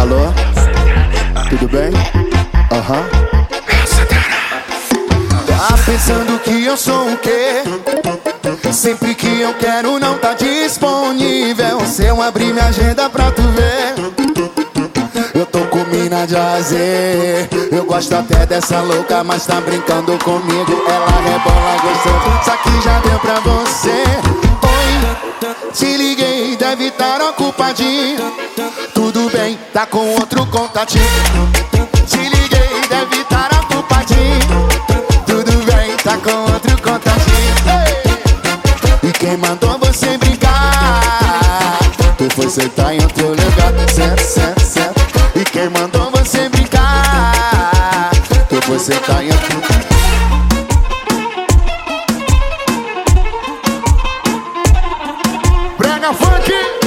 Alô? Tudo bem? Aham. Tá pensando que eu sou o quê? Sempre que eu quero não tá disponível Se eu abrir minha agenda pra tu ver Eu tô com mina de azer Eu gosto até dessa louca, mas tá brincando comigo Ela rebola gostoso, só que já deu pra você Oi, te liguei, deve estar ocupadinho Tudo bem, tá com outro contatinho. Te liguei, deve estar ocupadinho Tudo bem, tá com outro contatinho! E quem mandou você brincar? Tu foi sentar em outro lugar. Certo, certo, certo E quem mandou você brincar? Tu foi sentar em outro lugar. Brega Funk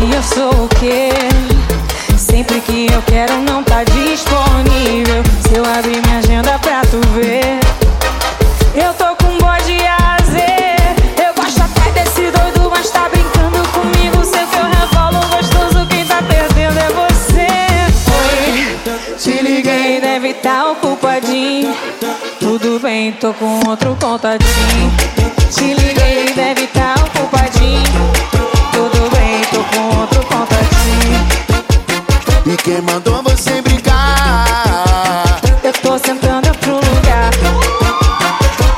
que eu sou o quê? Sempre que eu quero não tá disponível. Se eu abrir minha agenda pra tu ver. Eu tô com bode azer Eu gosto até desse doido, mas tá brincando comigo. Sei que eu revolo gostoso, quem tá perdendo é você. Oi, te liguei, deve tá ocupadinho. Tudo bem, tô com outro contatinho E quem mandou você brincar? Eu tô sentando outro lugar.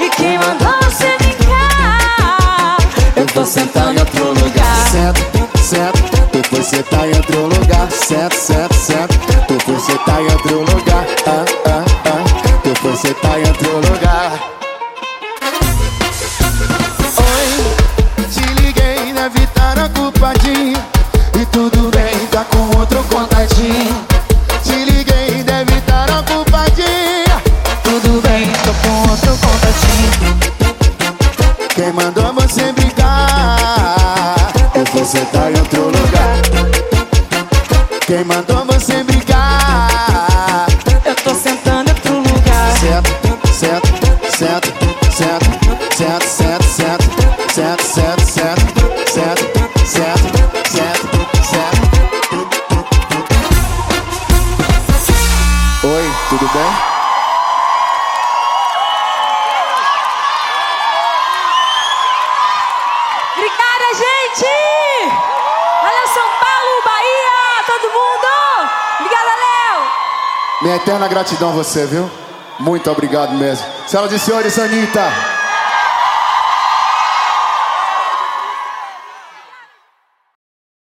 E quem mandou você brincar? Eu tô sentando em outro lugar. Certo, certo Tu foi sentar em outro lugar Certo, certo, certo Tu foi sentar em outro lugar ah, ah, ah. Tu foi sentar em outro lugar Oi, te liguei, deve estar ocupadinho E tudo bem, tá com você tá em outro lugar. Quem mandou você brigar? Eu tô sentando em outro lugar. Certo, certo, certo, certo, certo, certo. Obrigada, gente! Olha São Paulo, Bahia, todo mundo! Obrigada, Léo! Minha eterna gratidão a você, viu? Muito obrigado mesmo. Senhoras e senhores, Anitta.